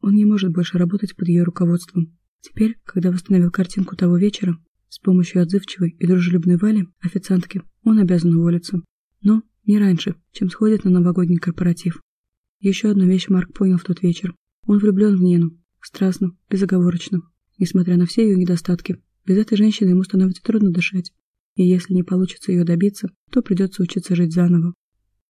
Он не может больше работать под ее руководством. Теперь, когда восстановил картинку того вечера, с помощью отзывчивой и дружелюбной Вали, официантки, он обязан уволиться. Но не раньше, чем сходит на новогодний корпоратив. Еще одну вещь Марк понял в тот вечер. Он влюблен в Нину. Страстно, безоговорочно. Несмотря на все ее недостатки, без этой женщины ему становится трудно дышать. И если не получится ее добиться, то придется учиться жить заново.